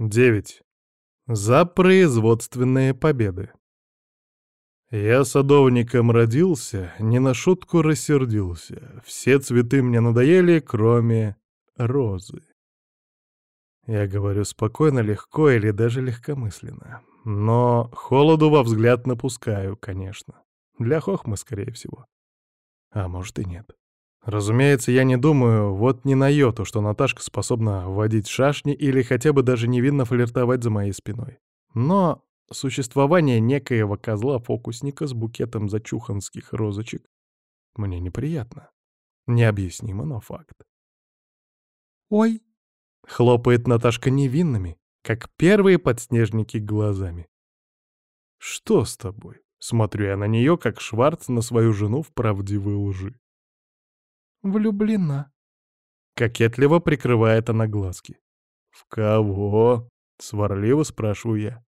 9. За производственные победы. Я садовником родился, не на шутку рассердился. Все цветы мне надоели, кроме розы. Я говорю спокойно, легко или даже легкомысленно. Но холоду во взгляд напускаю, конечно. Для хохмы, скорее всего. А может и нет. Разумеется, я не думаю вот ни на йоту, что Наташка способна водить шашни или хотя бы даже невинно флиртовать за моей спиной. Но существование некоего козла-фокусника с букетом зачуханских розочек мне неприятно. Необъяснимо, но факт. «Ой!» — хлопает Наташка невинными, как первые подснежники глазами. «Что с тобой?» — смотрю я на нее, как Шварц на свою жену в правдивой лжи. «Влюблена». Кокетливо прикрывает она глазки. «В кого?» — сварливо спрашиваю я.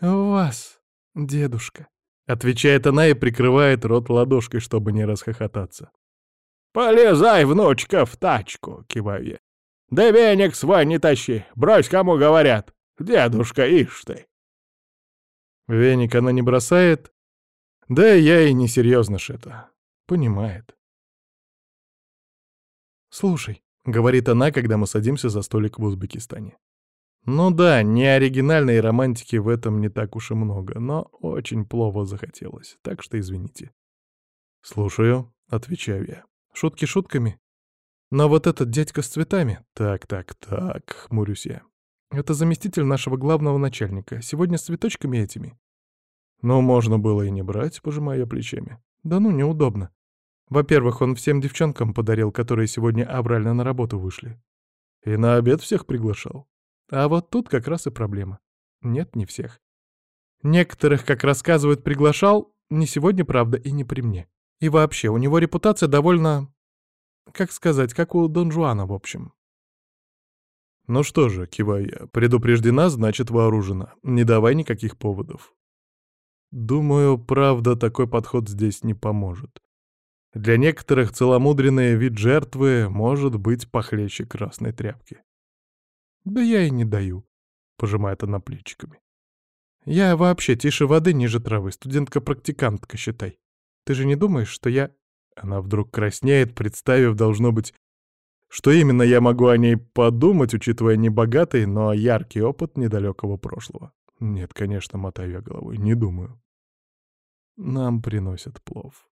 «В вас, дедушка», — отвечает она и прикрывает рот ладошкой, чтобы не расхохотаться. «Полезай, внучка, в тачку!» — киваю я. «Да веник свой не тащи, брось, кому говорят. Дедушка, ишь ты!» Веник она не бросает, да я и не серьезно ж это. Понимает. «Слушай», — говорит она, когда мы садимся за столик в Узбекистане. Ну да, не оригинальной романтики в этом не так уж и много, но очень плохо захотелось, так что извините. «Слушаю», — отвечаю я. «Шутки шутками. Но вот этот дядька с цветами...» «Так, так, так», — хмурюсь я. «Это заместитель нашего главного начальника. Сегодня с цветочками этими». «Ну, можно было и не брать», — пожимая плечами. «Да ну, неудобно. Во-первых, он всем девчонкам подарил, которые сегодня аврально на работу вышли. И на обед всех приглашал. А вот тут как раз и проблема. Нет, не всех. Некоторых, как рассказывают, приглашал, не сегодня, правда, и не при мне. И вообще, у него репутация довольно... Как сказать, как у Дон Жуана, в общем. Ну что же, киваю предупреждена, значит вооружена. Не давай никаких поводов. Думаю, правда, такой подход здесь не поможет. Для некоторых целомудренный вид жертвы может быть похлеще красной тряпки. «Да я и не даю», — пожимает она плечиками. «Я вообще тише воды, ниже травы, студентка-практикантка, считай. Ты же не думаешь, что я...» Она вдруг краснеет, представив, должно быть, что именно я могу о ней подумать, учитывая небогатый, но яркий опыт недалекого прошлого. Нет, конечно, мотаю я головой, не думаю. Нам приносят плов.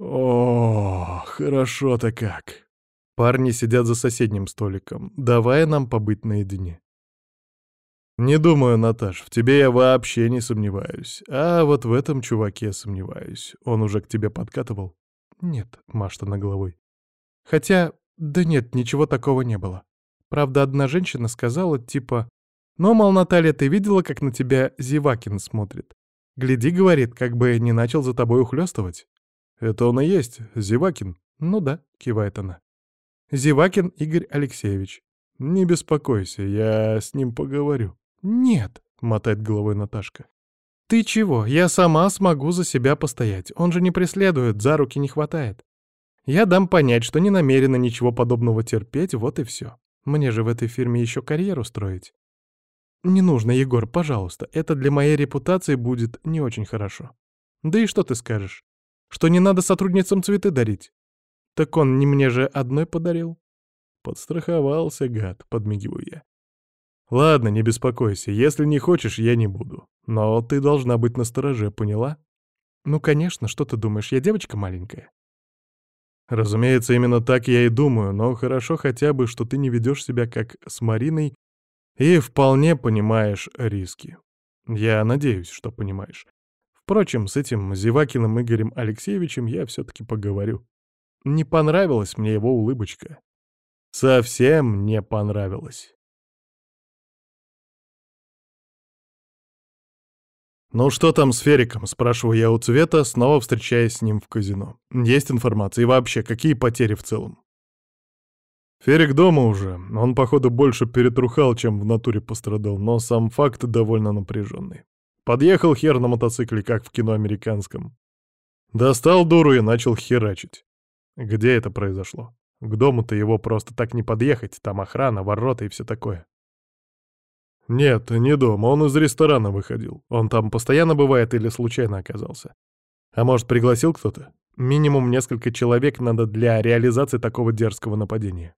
О, хорошо-то как. Парни сидят за соседним столиком, давая нам побыть наедине. Не думаю, Наташ, в тебе я вообще не сомневаюсь. А вот в этом чуваке сомневаюсь. Он уже к тебе подкатывал? Нет, Машта на головой. Хотя, да нет, ничего такого не было. Правда, одна женщина сказала, типа, «Ну, мол, Наталья, ты видела, как на тебя Зевакин смотрит? Гляди, — говорит, — как бы не начал за тобой ухлёстывать». «Это он и есть, Зевакин?» «Ну да», — кивает она. «Зевакин Игорь Алексеевич». «Не беспокойся, я с ним поговорю». «Нет», — мотает головой Наташка. «Ты чего? Я сама смогу за себя постоять. Он же не преследует, за руки не хватает. Я дам понять, что не намерена ничего подобного терпеть, вот и все. Мне же в этой фирме еще карьеру строить». «Не нужно, Егор, пожалуйста. Это для моей репутации будет не очень хорошо. Да и что ты скажешь? Что не надо сотрудницам цветы дарить. Так он не мне же одной подарил. Подстраховался, гад, подмигиваю я. Ладно, не беспокойся, если не хочешь, я не буду. Но ты должна быть настороже, поняла? Ну, конечно, что ты думаешь, я девочка маленькая? Разумеется, именно так я и думаю, но хорошо хотя бы, что ты не ведешь себя как с Мариной и вполне понимаешь риски. Я надеюсь, что понимаешь. Впрочем, с этим Зевакиным Игорем Алексеевичем я все-таки поговорю. Не понравилась мне его улыбочка. Совсем не понравилась. «Ну что там с Фериком?» — спрашиваю я у Цвета, снова встречаясь с ним в казино. «Есть информация? И вообще, какие потери в целом?» Ферик дома уже. Он, походу, больше перетрухал, чем в натуре пострадал, но сам факт довольно напряженный. Подъехал хер на мотоцикле, как в кино американском. Достал дуру и начал херачить. Где это произошло? К дому-то его просто так не подъехать, там охрана, ворота и все такое. Нет, не дома, он из ресторана выходил. Он там постоянно бывает или случайно оказался. А может, пригласил кто-то? Минимум несколько человек надо для реализации такого дерзкого нападения.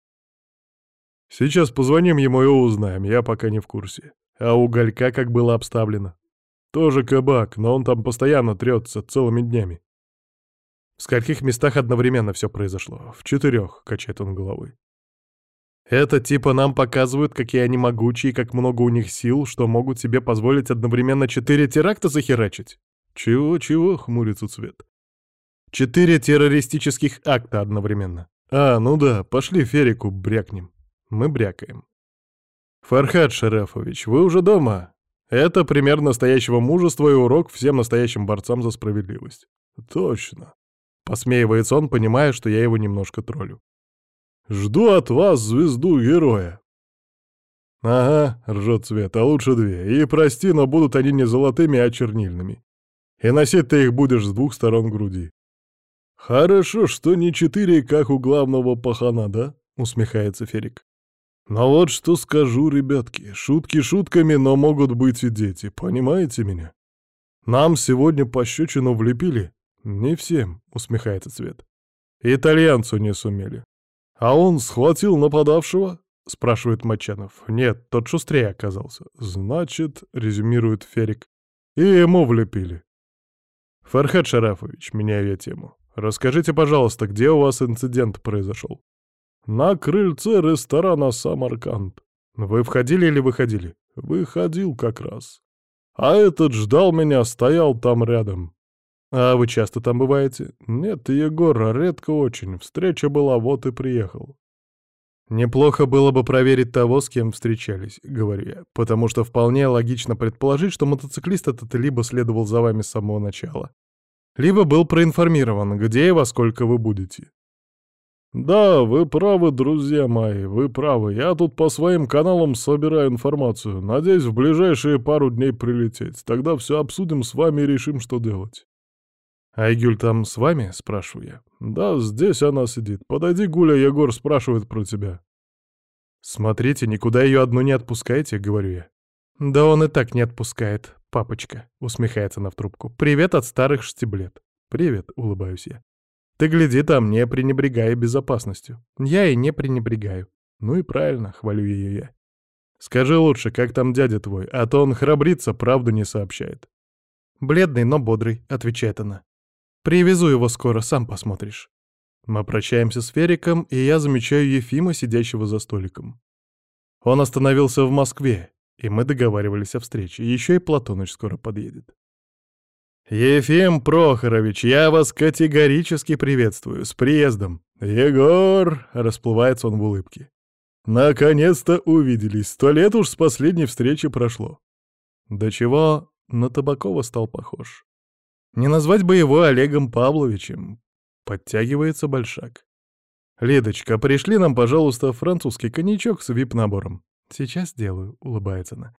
Сейчас позвоним ему и узнаем, я пока не в курсе. А у Галька как было обставлено? Тоже кабак, но он там постоянно трется целыми днями. В скольких местах одновременно все произошло? В четырех, качает он головой. Это типа нам показывают, какие они могучие, как много у них сил, что могут себе позволить одновременно четыре теракта захерачить? Чего-чего, хмурится цвет. Четыре террористических акта одновременно. А, ну да, пошли Ферику брякнем. Мы брякаем. Фархад Шарафович, вы уже дома? Это пример настоящего мужества и урок всем настоящим борцам за справедливость. Точно. Посмеивается он, понимая, что я его немножко троллю. «Жду от вас звезду героя». «Ага», — ржет Цвет, — «а лучше две. И прости, но будут они не золотыми, а чернильными. И носить ты их будешь с двух сторон груди». «Хорошо, что не четыре, как у главного пахана, да?» — усмехается Ферик. «Но вот что скажу, ребятки, шутки шутками, но могут быть и дети, понимаете меня? Нам сегодня пощечину влепили, «Не всем», — усмехается Цвет. «Итальянцу не сумели». «А он схватил нападавшего?» — спрашивает Мачанов. «Нет, тот шустрее оказался». «Значит», — резюмирует Ферик, — «и ему влепили». «Фархад Шарафович, меняю я тему. Расскажите, пожалуйста, где у вас инцидент произошел?» «На крыльце ресторана «Самарканд». Вы входили или выходили?» «Выходил как раз. А этот ждал меня, стоял там рядом. «А вы часто там бываете?» «Нет, Егор, редко очень. Встреча была, вот и приехал». «Неплохо было бы проверить того, с кем встречались», — говорю я, потому что вполне логично предположить, что мотоциклист этот либо следовал за вами с самого начала, либо был проинформирован, где и во сколько вы будете. «Да, вы правы, друзья мои, вы правы. Я тут по своим каналам собираю информацию. Надеюсь, в ближайшие пару дней прилететь. Тогда все обсудим с вами и решим, что делать». «Айгюль там с вами?» — спрашиваю я. «Да, здесь она сидит. Подойди, Гуля, Егор спрашивает про тебя». «Смотрите, никуда ее одну не отпускайте», — говорю я. «Да он и так не отпускает, папочка», — усмехается она в трубку. «Привет от старых штиблет». «Привет», — улыбаюсь я. «Ты гляди там, не пренебрегай безопасностью». «Я и не пренебрегаю». «Ну и правильно», — хвалю ее я. «Скажи лучше, как там дядя твой, а то он храбрится, правду не сообщает». «Бледный, но бодрый», — отвечает она. Привезу его скоро, сам посмотришь. Мы прощаемся с Фериком, и я замечаю Ефима, сидящего за столиком. Он остановился в Москве, и мы договаривались о встрече. Еще и Платоныч скоро подъедет. «Ефим Прохорович, я вас категорически приветствую. С приездом!» «Егор!» — расплывается он в улыбке. «Наконец-то увиделись. Сто лет уж с последней встречи прошло». До чего на Табакова стал похож. Не назвать бы его Олегом Павловичем. Подтягивается большак. «Лидочка, пришли нам, пожалуйста, французский коньячок с вип-набором». «Сейчас сделаю», — улыбается она.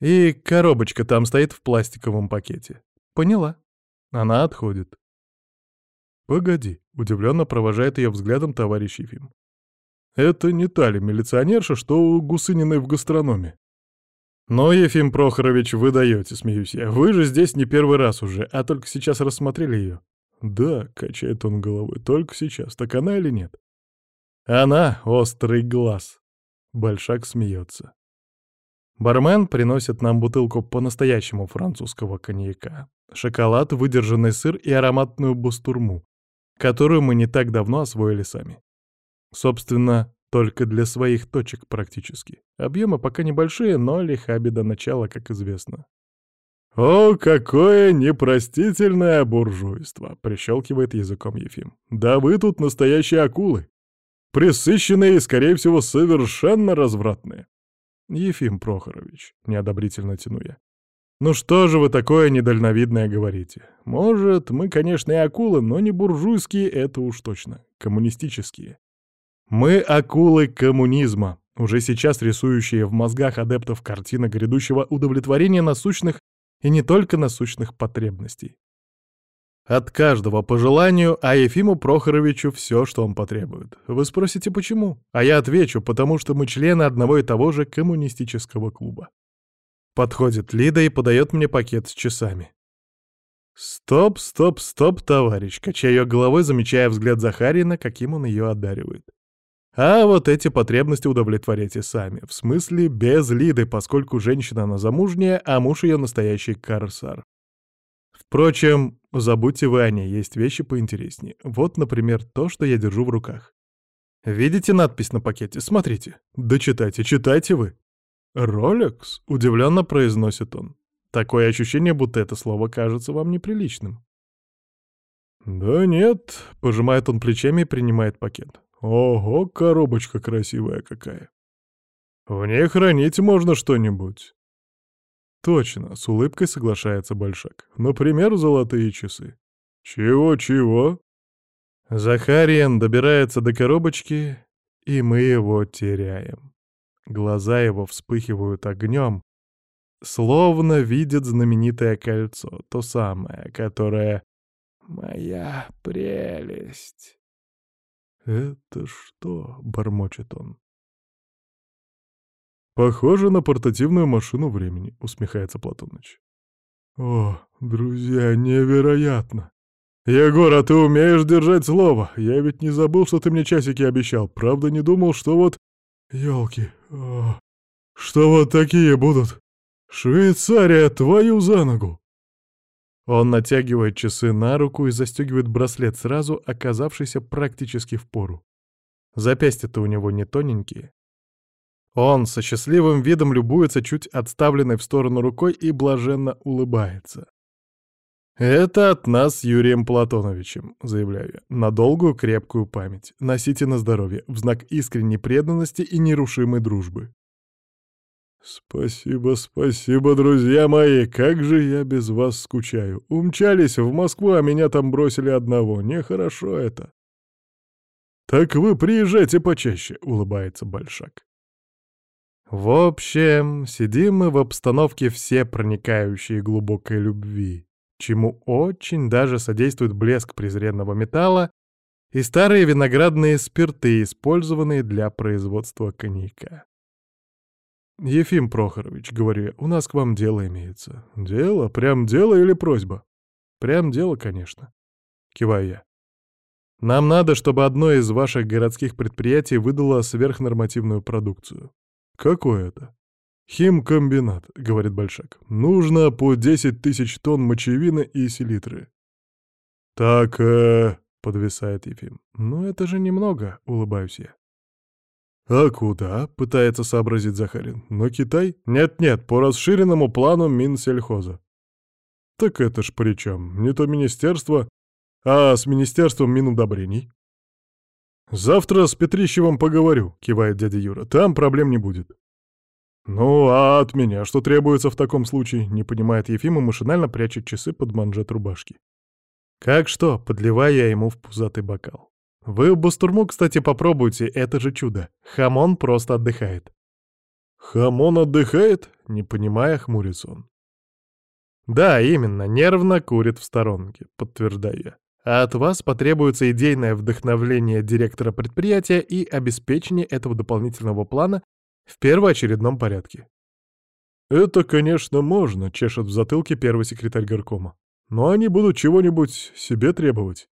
«И коробочка там стоит в пластиковом пакете». «Поняла». Она отходит. «Погоди», — удивленно провожает ее взглядом товарищ Ефим. «Это не та ли милиционерша, что у Гусыниной в гастрономе?» «Но, Ефим Прохорович, вы даете, смеюсь я. Вы же здесь не первый раз уже, а только сейчас рассмотрели ее». «Да», — качает он головой, — «только сейчас. Так она или нет?» «Она — острый глаз». Большак смеется. Бармен приносит нам бутылку по-настоящему французского коньяка, шоколад, выдержанный сыр и ароматную бустурму, которую мы не так давно освоили сами. Собственно, только для своих точек практически. Объемы пока небольшие, но лиха беда начала, как известно. «О, какое непростительное буржуйство!» — прищелкивает языком Ефим. «Да вы тут настоящие акулы! Присыщенные и, скорее всего, совершенно развратные!» «Ефим Прохорович», — неодобрительно тяну я. «Ну что же вы такое недальновидное говорите? Может, мы, конечно, и акулы, но не буржуйские, это уж точно, коммунистические. Мы акулы коммунизма, уже сейчас рисующие в мозгах адептов картины грядущего удовлетворения насущных и не только насущных потребностей. От каждого по желанию, а Ефиму Прохоровичу все, что он потребует. Вы спросите, почему? А я отвечу, потому что мы члены одного и того же коммунистического клуба. Подходит Лида и подает мне пакет с часами. «Стоп, стоп, стоп, товарищ!» Качаю головой, замечая взгляд Захарина, каким он ее одаривает. А вот эти потребности удовлетворяйте сами. В смысле, без Лиды, поскольку женщина она замужняя, а муж ее настоящий карсар. Впрочем, забудьте вы о ней, есть вещи поинтереснее. Вот, например, то, что я держу в руках. Видите надпись на пакете? Смотрите. Да читайте, читайте вы. «Ролекс?» — удивленно произносит он. Такое ощущение, будто это слово кажется вам неприличным. «Да нет», — пожимает он плечами и принимает пакет. «Ого, коробочка красивая какая! В ней хранить можно что-нибудь». Точно, с улыбкой соглашается Большак. Например, золотые часы. Чего-чего? Захариен добирается до коробочки, и мы его теряем. Глаза его вспыхивают огнем, словно видит знаменитое кольцо, то самое, которое «Моя прелесть». «Это что?» — бормочет он. «Похоже на портативную машину времени», — усмехается Платоныч. «О, друзья, невероятно! Егор, а ты умеешь держать слово? Я ведь не забыл, что ты мне часики обещал. Правда, не думал, что вот... Ёлки, о, что вот такие будут? Швейцария, твою за ногу!» Он натягивает часы на руку и застегивает браслет, сразу оказавшийся практически в пору. Запястья-то у него не тоненькие, он со счастливым видом любуется чуть отставленной в сторону рукой и блаженно улыбается. «Это от нас с Юрием Платоновичем», — заявляю я, — «на долгую крепкую память. Носите на здоровье, в знак искренней преданности и нерушимой дружбы». «Спасибо, спасибо, друзья мои, как же я без вас скучаю. Умчались в Москву, а меня там бросили одного. Нехорошо это». «Так вы приезжайте почаще», — улыбается Большак. В общем, сидим мы в обстановке все проникающей глубокой любви, чему очень даже содействует блеск презренного металла и старые виноградные спирты, использованные для производства коньяка. «Ефим Прохорович», — говорю «у нас к вам дело имеется». «Дело? Прям дело или просьба?» «Прям дело, конечно», — киваю я. «Нам надо, чтобы одно из ваших городских предприятий выдало сверхнормативную продукцию. «Какой это?» «Химкомбинат», — говорит Большак. «Нужно по 10 тысяч тонн мочевины и селитры». «Так, э...» — подвисает Ефим. «Ну это же немного», — улыбаюсь я. «А куда?» — пытается сообразить Захарин. «Но Китай?» «Нет-нет, по расширенному плану Минсельхоза». «Так это ж при чем? Не то министерство, а с Министерством Минудобрений». «Завтра с Петрищевым поговорю», — кивает дядя Юра. «Там проблем не будет». «Ну, а от меня что требуется в таком случае?» — не понимает Ефим и машинально прячет часы под манжет рубашки. «Как что?» — подливаю я ему в пузатый бокал. «Вы бастурму, кстати, попробуйте, это же чудо. Хамон просто отдыхает». «Хамон отдыхает?» — не понимая, хмурится он. «Да, именно, нервно курит в сторонке», — подтверждаю я а от вас потребуется идейное вдохновление директора предприятия и обеспечение этого дополнительного плана в первоочередном порядке. «Это, конечно, можно», — чешет в затылке первый секретарь горкома. «Но они будут чего-нибудь себе требовать.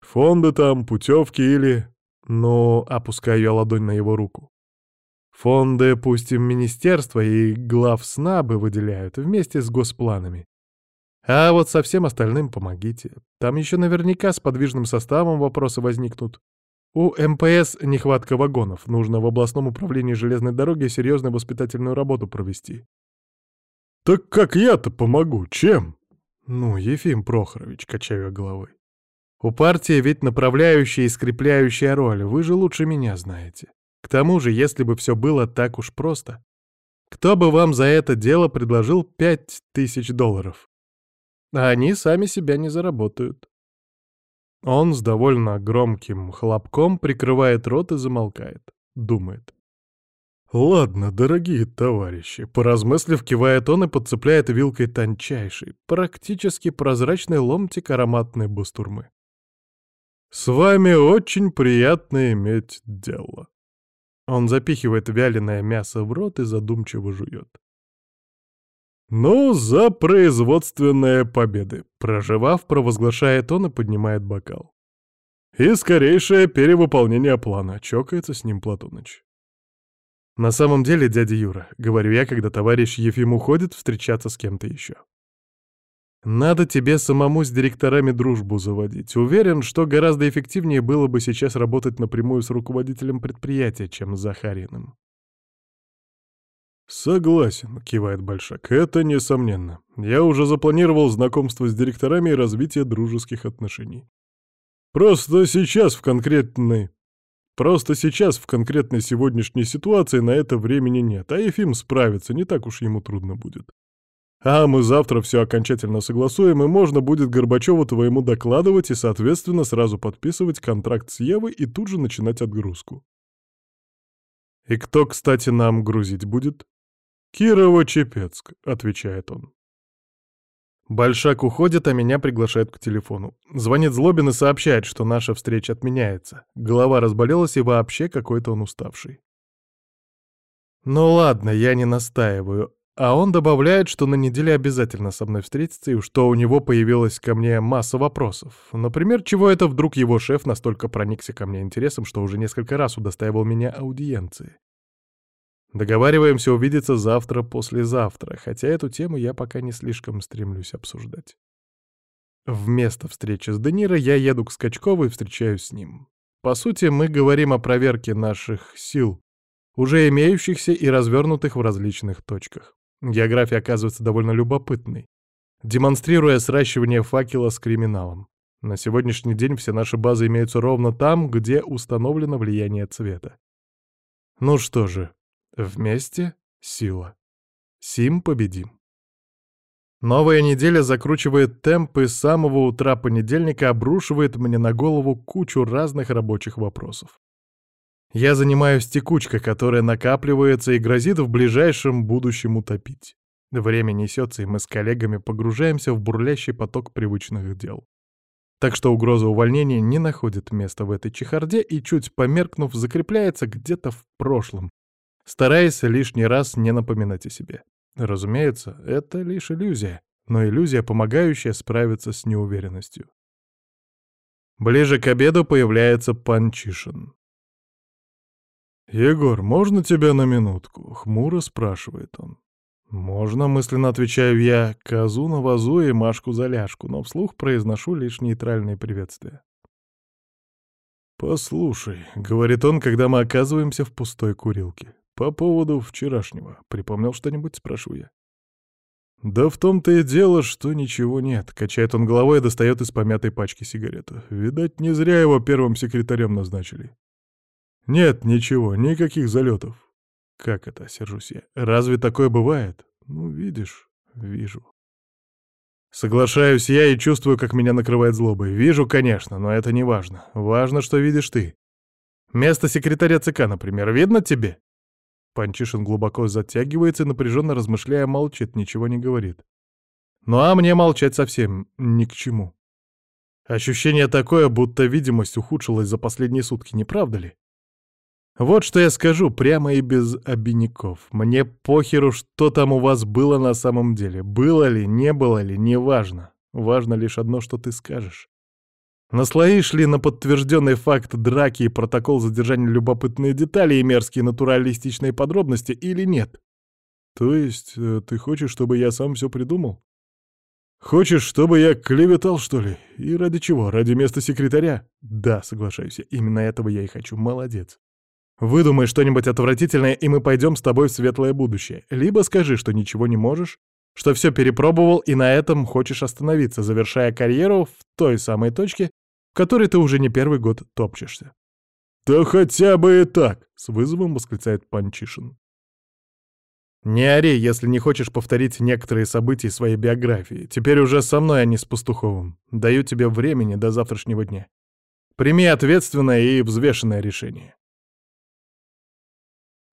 Фонды там, путевки или...» Но опускаю я ладонь на его руку. Фонды пусть и министерство и глав СНАБы выделяют вместе с госпланами. А вот со всем остальным помогите. Там еще наверняка с подвижным составом вопросы возникнут. У МПС нехватка вагонов. Нужно в областном управлении железной дороги серьезную воспитательную работу провести. «Так как я-то помогу? Чем?» «Ну, Ефим Прохорович», — качаю головой. «У партии ведь направляющая и скрепляющая роль, вы же лучше меня знаете. К тому же, если бы все было так уж просто, кто бы вам за это дело предложил пять тысяч долларов? А они сами себя не заработают. Он с довольно громким хлопком прикрывает рот и замолкает. Думает. «Ладно, дорогие товарищи», — поразмыслив, кивает он и подцепляет вилкой тончайший, практически прозрачный ломтик ароматной бастурмы. «С вами очень приятно иметь дело». Он запихивает вяленое мясо в рот и задумчиво жует. «Ну, за производственные победы!» — проживав, провозглашает он и поднимает бокал. «И скорейшее перевыполнение плана», — чокается с ним Платоныч. На самом деле, дядя Юра, говорю я, когда товарищ Ефим уходит встречаться с кем-то еще. Надо тебе самому с директорами дружбу заводить. Уверен, что гораздо эффективнее было бы сейчас работать напрямую с руководителем предприятия, чем с Захариным. «Согласен», — кивает Большак, — «это несомненно. Я уже запланировал знакомство с директорами и развитие дружеских отношений. Просто сейчас в конкретной Просто сейчас в конкретной сегодняшней ситуации на это времени нет, а Ефим справится, не так уж ему трудно будет. А мы завтра все окончательно согласуем, и можно будет Горбачеву твоему докладывать и, соответственно, сразу подписывать контракт с Евой и тут же начинать отгрузку. «И кто, кстати, нам грузить будет?» «Кирово-Чепецк», — отвечает он. Большак уходит, а меня приглашают к телефону. Звонит Злобин и сообщает, что наша встреча отменяется. Голова разболелась и вообще какой-то он уставший. Ну ладно, я не настаиваю. А он добавляет, что на неделе обязательно со мной встретится и что у него появилась ко мне масса вопросов. Например, чего это вдруг его шеф настолько проникся ко мне интересом, что уже несколько раз удостаивал меня аудиенции. Договариваемся увидеться завтра-послезавтра, хотя эту тему я пока не слишком стремлюсь обсуждать. Вместо встречи с Де я еду к Скачкову и встречаюсь с ним. По сути, мы говорим о проверке наших сил, уже имеющихся и развернутых в различных точках. География оказывается довольно любопытной, демонстрируя сращивание факела с криминалом. На сегодняшний день все наши базы имеются ровно там, где установлено влияние цвета. Ну что же, Вместе — сила. Сим победим. Новая неделя закручивает темп и с самого утра понедельника обрушивает мне на голову кучу разных рабочих вопросов. Я занимаюсь текучкой, которая накапливается и грозит в ближайшем будущем утопить. Время несется, и мы с коллегами погружаемся в бурлящий поток привычных дел. Так что угроза увольнения не находит места в этой чехарде и, чуть померкнув, закрепляется где-то в прошлом, стараясь лишний раз не напоминать о себе. Разумеется, это лишь иллюзия, но иллюзия, помогающая справиться с неуверенностью. Ближе к обеду появляется Панчишин. «Егор, можно тебя на минутку?» — хмуро спрашивает он. «Можно», — мысленно отвечаю я, козу на вазу и Машку за ляжку, но вслух произношу лишь нейтральные приветствия. «Послушай», — говорит он, когда мы оказываемся в пустой курилке. «По поводу вчерашнего. Припомнил что-нибудь?» — спрашиваю я. «Да в том-то и дело, что ничего нет», — качает он головой и достает из помятой пачки сигарету. «Видать, не зря его первым секретарем назначили». «Нет, ничего, никаких залетов». «Как это?» — сержусь я. «Разве такое бывает?» «Ну, видишь, вижу». Соглашаюсь я и чувствую, как меня накрывает злобой. Вижу, конечно, но это не важно. Важно, что видишь ты. Место секретаря ЦК, например, видно тебе? Панчишин глубоко затягивается и, напряженно размышляя, молчит, ничего не говорит. Ну а мне молчать совсем ни к чему. Ощущение такое, будто видимость ухудшилась за последние сутки, не правда ли? Вот что я скажу, прямо и без обиняков. Мне похеру, что там у вас было на самом деле. Было ли, не было ли, неважно. Важно лишь одно, что ты скажешь. Наслоишь ли на подтвержденный факт драки и протокол задержания любопытные детали и мерзкие натуралистичные подробности или нет? То есть э, ты хочешь, чтобы я сам все придумал? Хочешь, чтобы я клеветал, что ли? И ради чего? Ради места секретаря? Да, соглашаюсь, именно этого я и хочу. Молодец. Выдумай что-нибудь отвратительное, и мы пойдем с тобой в светлое будущее. Либо скажи, что ничего не можешь, что все перепробовал и на этом хочешь остановиться, завершая карьеру в той самой точке, в которой ты уже не первый год топчешься. «Да хотя бы и так!» — с вызовом восклицает Панчишин. «Не ори, если не хочешь повторить некоторые события своей биографии. Теперь уже со мной, а не с Пастуховым. Даю тебе времени до завтрашнего дня. Прими ответственное и взвешенное решение».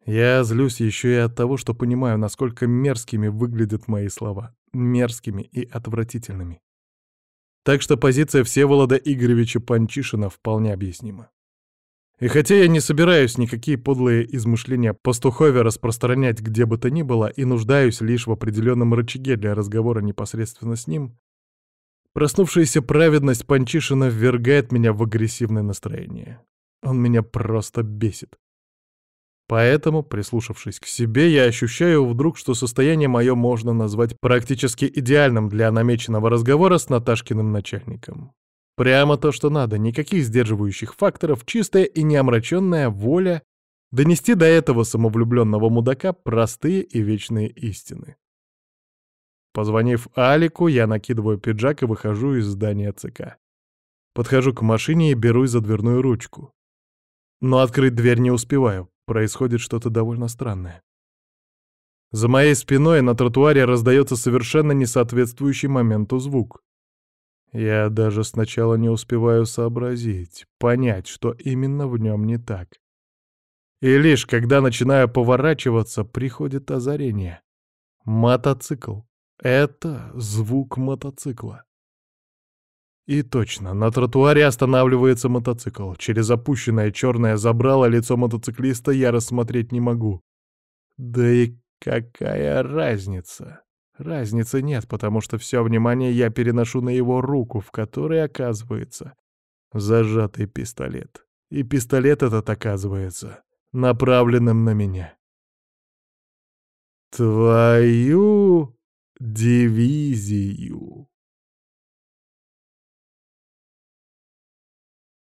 Я злюсь еще и от того, что понимаю, насколько мерзкими выглядят мои слова. Мерзкими и отвратительными. Так что позиция Всеволода Игоревича Панчишина вполне объяснима. И хотя я не собираюсь никакие подлые измышления пастухове распространять где бы то ни было и нуждаюсь лишь в определенном рычаге для разговора непосредственно с ним, проснувшаяся праведность Панчишина ввергает меня в агрессивное настроение. Он меня просто бесит. Поэтому, прислушавшись к себе, я ощущаю вдруг, что состояние мое можно назвать практически идеальным для намеченного разговора с Наташкиным начальником. Прямо то, что надо, никаких сдерживающих факторов, чистая и неомраченная воля донести до этого самовлюбленного мудака простые и вечные истины. Позвонив Алику, я накидываю пиджак и выхожу из здания ЦК. Подхожу к машине и берусь за дверную ручку. Но открыть дверь не успеваю происходит что-то довольно странное. За моей спиной на тротуаре раздается совершенно несоответствующий моменту звук. Я даже сначала не успеваю сообразить, понять, что именно в нем не так. И лишь когда начинаю поворачиваться, приходит озарение. Мотоцикл. Это звук мотоцикла. И точно, на тротуаре останавливается мотоцикл. Через опущенное черное забрало лицо мотоциклиста я рассмотреть не могу. Да и какая разница? Разницы нет, потому что все внимание я переношу на его руку, в которой оказывается зажатый пистолет. И пистолет этот оказывается направленным на меня. Твою дивизию.